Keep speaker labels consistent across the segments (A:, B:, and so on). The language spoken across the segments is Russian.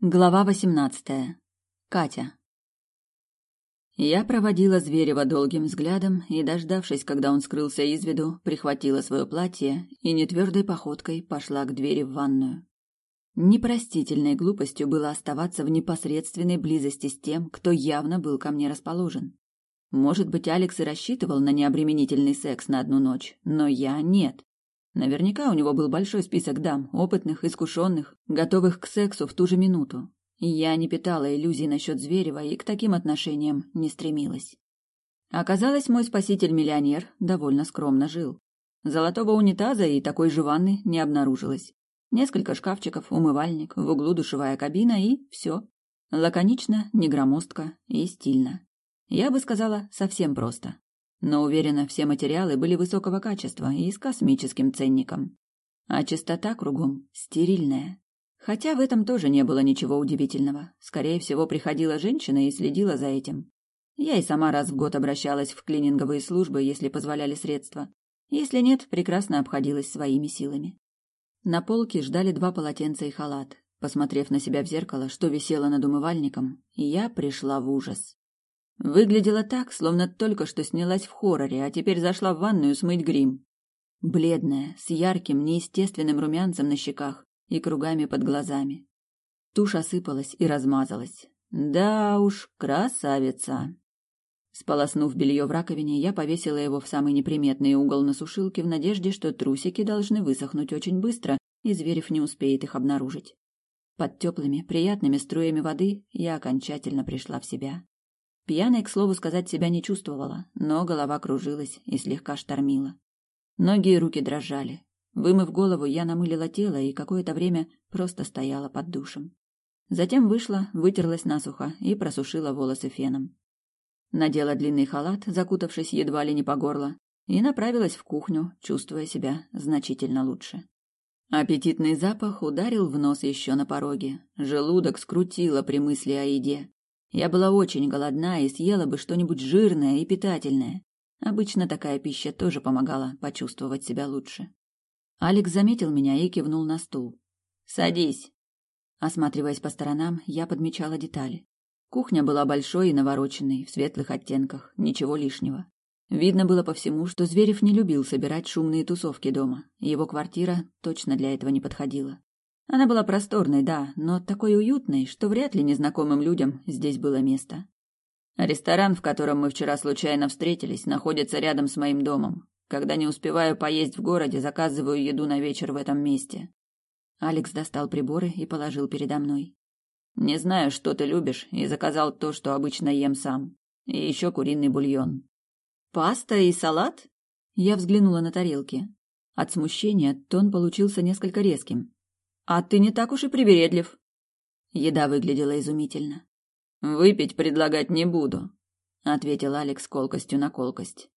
A: Глава восемнадцатая. Катя. Я проводила Зверева долгим взглядом и, дождавшись, когда он скрылся из виду, прихватила свое платье и нетвердой походкой пошла к двери в ванную. Непростительной глупостью было оставаться в непосредственной близости с тем, кто явно был ко мне расположен. Может быть, Алекс и рассчитывал на необременительный секс на одну ночь, но я нет. Наверняка у него был большой список дам, опытных, искушенных, готовых к сексу в ту же минуту. Я не питала иллюзий насчет Зверева и к таким отношениям не стремилась. Оказалось, мой спаситель-миллионер довольно скромно жил. Золотого унитаза и такой же ванны не обнаружилось. Несколько шкафчиков, умывальник, в углу душевая кабина и все. Лаконично, негромоздко и стильно. Я бы сказала, совсем просто. Но уверена, все материалы были высокого качества и с космическим ценником. А чистота кругом стерильная. Хотя в этом тоже не было ничего удивительного. Скорее всего, приходила женщина и следила за этим. Я и сама раз в год обращалась в клининговые службы, если позволяли средства. Если нет, прекрасно обходилась своими силами. На полке ждали два полотенца и халат. Посмотрев на себя в зеркало, что висело над умывальником, я пришла в ужас. Выглядела так, словно только что снялась в хорроре, а теперь зашла в ванную смыть грим. Бледная, с ярким, неестественным румянцем на щеках и кругами под глазами. Тушь осыпалась и размазалась. Да уж, красавица. Сполоснув белье в раковине, я повесила его в самый неприметный угол на сушилке в надежде, что трусики должны высохнуть очень быстро, и Зверев не успеет их обнаружить. Под теплыми, приятными струями воды я окончательно пришла в себя. Пьяной, к слову сказать, себя не чувствовала, но голова кружилась и слегка штормила. Ноги и руки дрожали. Вымыв голову, я намылила тело и какое-то время просто стояла под душем. Затем вышла, вытерлась насухо и просушила волосы феном. Надела длинный халат, закутавшись едва ли не по горло, и направилась в кухню, чувствуя себя значительно лучше. Аппетитный запах ударил в нос еще на пороге. Желудок скрутило при мысли о еде. Я была очень голодна и съела бы что-нибудь жирное и питательное. Обычно такая пища тоже помогала почувствовать себя лучше. Алекс заметил меня и кивнул на стул. «Садись». Осматриваясь по сторонам, я подмечала детали. Кухня была большой и навороченной, в светлых оттенках, ничего лишнего. Видно было по всему, что Зверев не любил собирать шумные тусовки дома. Его квартира точно для этого не подходила. Она была просторной, да, но такой уютной, что вряд ли незнакомым людям здесь было место. Ресторан, в котором мы вчера случайно встретились, находится рядом с моим домом. Когда не успеваю поесть в городе, заказываю еду на вечер в этом месте. Алекс достал приборы и положил передо мной. Не знаю, что ты любишь, и заказал то, что обычно ем сам. И еще куриный бульон. Паста и салат? Я взглянула на тарелки. От смущения тон получился несколько резким. А ты не так уж и привередлив. Еда выглядела изумительно. Выпить предлагать не буду, ответил Алекс колкостью на колкость.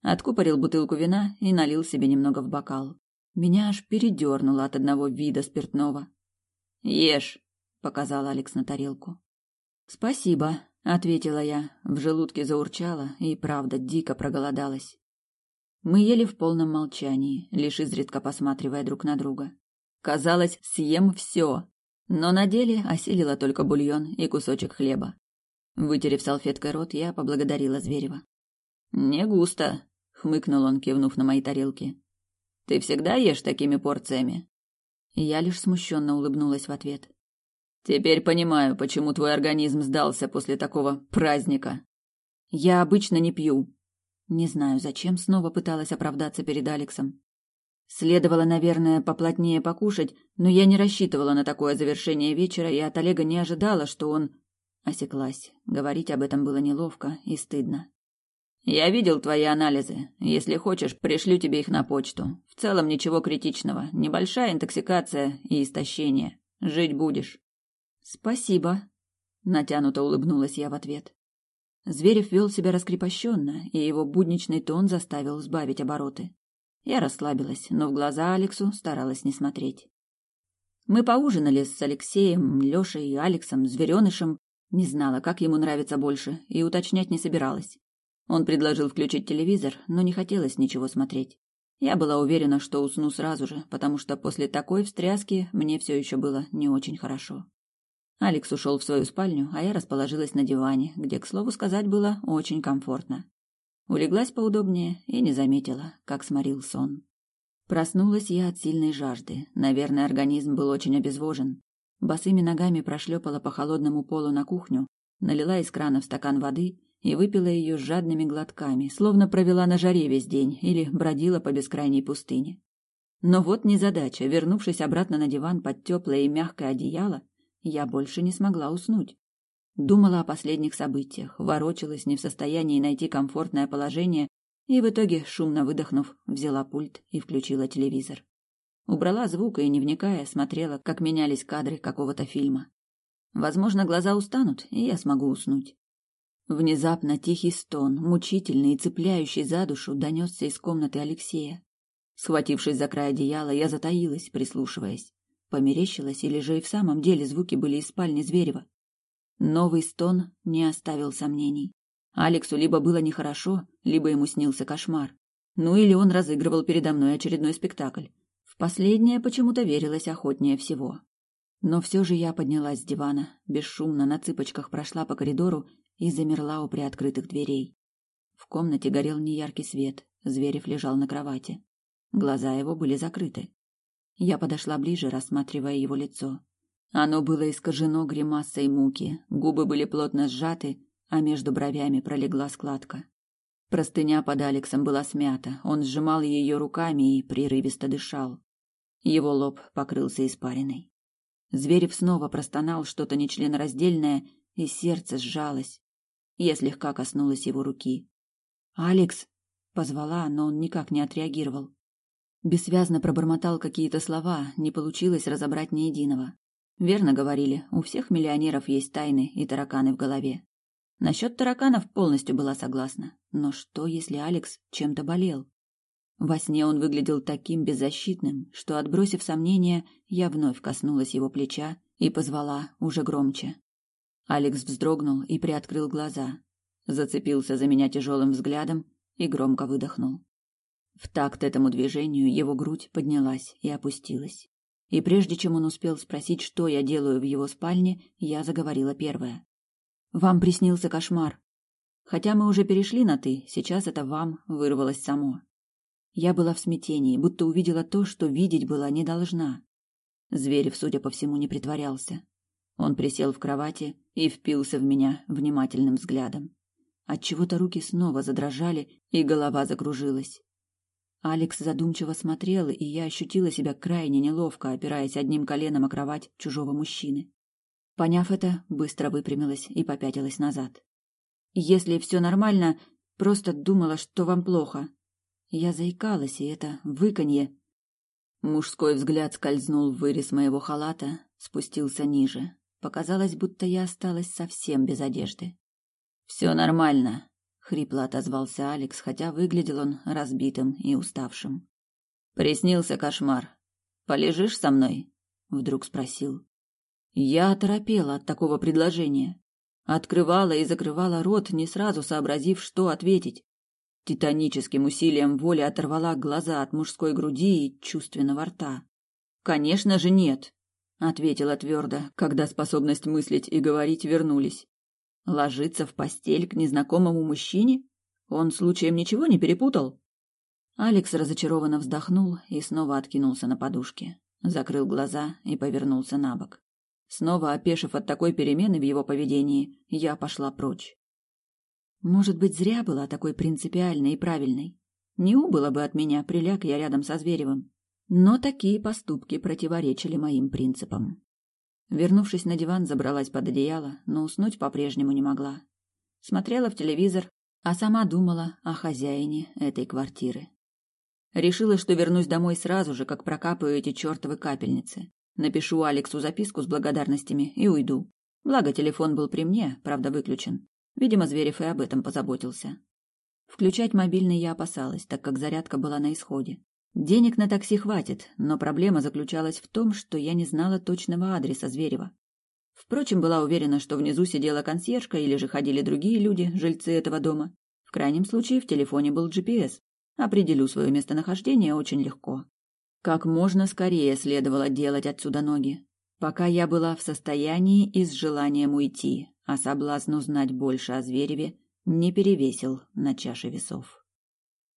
A: Откупорил бутылку вина и налил себе немного в бокал. Меня аж передернуло от одного вида спиртного. Ешь, показал Алекс на тарелку. Спасибо, ответила я. В желудке заурчало и правда дико проголодалась. Мы ели в полном молчании, лишь изредка посматривая друг на друга. Казалось, съем все, но на деле осилила только бульон и кусочек хлеба. Вытерев салфеткой рот, я поблагодарила Зверева. «Не густо», — хмыкнул он, кивнув на мои тарелки. «Ты всегда ешь такими порциями?» Я лишь смущенно улыбнулась в ответ. «Теперь понимаю, почему твой организм сдался после такого праздника». «Я обычно не пью». Не знаю, зачем снова пыталась оправдаться перед Алексом. Следовало, наверное, поплотнее покушать, но я не рассчитывала на такое завершение вечера и от Олега не ожидала, что он... Осеклась. Говорить об этом было неловко и стыдно. «Я видел твои анализы. Если хочешь, пришлю тебе их на почту. В целом ничего критичного. Небольшая интоксикация и истощение. Жить будешь». «Спасибо», — натянуто улыбнулась я в ответ. Зверев вел себя раскрепощенно, и его будничный тон заставил сбавить обороты. Я расслабилась, но в глаза Алексу старалась не смотреть. Мы поужинали с Алексеем, Лешей и Алексом, зверенышем. Не знала, как ему нравится больше, и уточнять не собиралась. Он предложил включить телевизор, но не хотелось ничего смотреть. Я была уверена, что усну сразу же, потому что после такой встряски мне все еще было не очень хорошо. Алекс ушел в свою спальню, а я расположилась на диване, где, к слову сказать, было очень комфортно. Улеглась поудобнее и не заметила, как сморил сон. Проснулась я от сильной жажды. Наверное, организм был очень обезвожен. Босыми ногами прошлепала по холодному полу на кухню, налила из крана в стакан воды и выпила ее с жадными глотками, словно провела на жаре весь день или бродила по бескрайней пустыне. Но вот незадача. Вернувшись обратно на диван под теплое и мягкое одеяло, я больше не смогла уснуть. Думала о последних событиях, ворочалась не в состоянии найти комфортное положение и в итоге, шумно выдохнув, взяла пульт и включила телевизор. Убрала звук и, не вникая, смотрела, как менялись кадры какого-то фильма. Возможно, глаза устанут, и я смогу уснуть. Внезапно тихий стон, мучительный и цепляющий за душу, донесся из комнаты Алексея. Схватившись за край одеяла, я затаилась, прислушиваясь. Померещилось, или же и в самом деле звуки были из спальни Зверева. Новый стон не оставил сомнений. Алексу либо было нехорошо, либо ему снился кошмар. Ну или он разыгрывал передо мной очередной спектакль. В последнее почему-то верилось охотнее всего. Но все же я поднялась с дивана, бесшумно на цыпочках прошла по коридору и замерла у приоткрытых дверей. В комнате горел неяркий свет, Зверев лежал на кровати. Глаза его были закрыты. Я подошла ближе, рассматривая его лицо. Оно было искажено гримасой муки, губы были плотно сжаты, а между бровями пролегла складка. Простыня под Алексом была смята, он сжимал ее руками и прерывисто дышал. Его лоб покрылся испариной. Зверев снова простонал что-то нечленораздельное, и сердце сжалось. Я слегка коснулась его руки. «Алекс!» — позвала, но он никак не отреагировал. Бессвязно пробормотал какие-то слова, не получилось разобрать ни единого. Верно говорили, у всех миллионеров есть тайны и тараканы в голове. Насчет тараканов полностью была согласна. Но что, если Алекс чем-то болел? Во сне он выглядел таким беззащитным, что, отбросив сомнения, я вновь коснулась его плеча и позвала уже громче. Алекс вздрогнул и приоткрыл глаза, зацепился за меня тяжелым взглядом и громко выдохнул. В такт этому движению его грудь поднялась и опустилась. И прежде чем он успел спросить, что я делаю в его спальне, я заговорила первая. «Вам приснился кошмар. Хотя мы уже перешли на «ты», сейчас это «вам» вырвалось само. Я была в смятении, будто увидела то, что видеть была не должна. Зверев, судя по всему, не притворялся. Он присел в кровати и впился в меня внимательным взглядом. Отчего-то руки снова задрожали, и голова закружилась. Алекс задумчиво смотрел, и я ощутила себя крайне неловко, опираясь одним коленом о кровать чужого мужчины. Поняв это, быстро выпрямилась и попятилась назад. Если все нормально, просто думала, что вам плохо. Я заикалась, и это выканье. Мужской взгляд скользнул в вырез моего халата, спустился ниже. Показалось, будто я осталась совсем без одежды. Все нормально, хрипло отозвался Алекс, хотя выглядел он разбитым и уставшим. Приснился кошмар. Полежишь со мной? вдруг спросил. Я оторопела от такого предложения. Открывала и закрывала рот, не сразу сообразив, что ответить. Титаническим усилием воли оторвала глаза от мужской груди и чувственного рта. Конечно же, нет, ответила твердо, когда способность мыслить и говорить вернулись. Ложиться в постель к незнакомому мужчине? Он случаем ничего не перепутал? Алекс разочарованно вздохнул и снова откинулся на подушке, закрыл глаза и повернулся на бок. Снова опешив от такой перемены в его поведении, я пошла прочь. Может быть, зря была такой принципиальной и правильной. Не убыло бы от меня, приляг я рядом со Зверевым. Но такие поступки противоречили моим принципам. Вернувшись на диван, забралась под одеяло, но уснуть по-прежнему не могла. Смотрела в телевизор, а сама думала о хозяине этой квартиры. Решила, что вернусь домой сразу же, как прокапаю эти чертовы капельницы. Напишу Алексу записку с благодарностями и уйду. Благо, телефон был при мне, правда, выключен. Видимо, Зверев и об этом позаботился. Включать мобильный я опасалась, так как зарядка была на исходе. Денег на такси хватит, но проблема заключалась в том, что я не знала точного адреса Зверева. Впрочем, была уверена, что внизу сидела консьержка или же ходили другие люди, жильцы этого дома. В крайнем случае в телефоне был GPS. Определю свое местонахождение очень легко. Как можно скорее следовало делать отсюда ноги. пока я была в состоянии и с желанием уйти, а соблазн узнать больше о Звереве не перевесил на чаше весов.